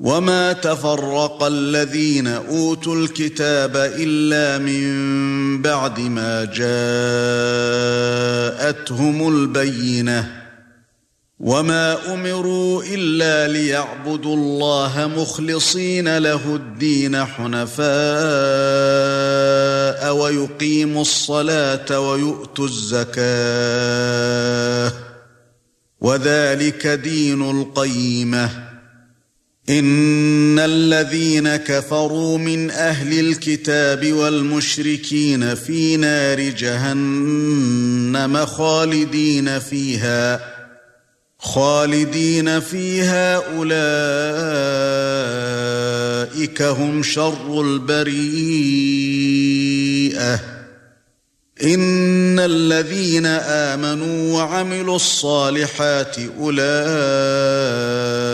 وما تفرق الذين اوتوا الكتاب الا من بعد ما جاءتهم البينه وما امروا الا ليعبدوا الله مخلصين له الدين حنفاء ويقيموا الصلاه ويؤتوا الزكاه وذلك دين القيمه ان الذين كفروا من أهل الكتاب والمشركين في نار جهنم خالدين فيها خالدين فيها اولئك هم شر البريئه ان الذين امنوا وعملوا الصالحات اولئك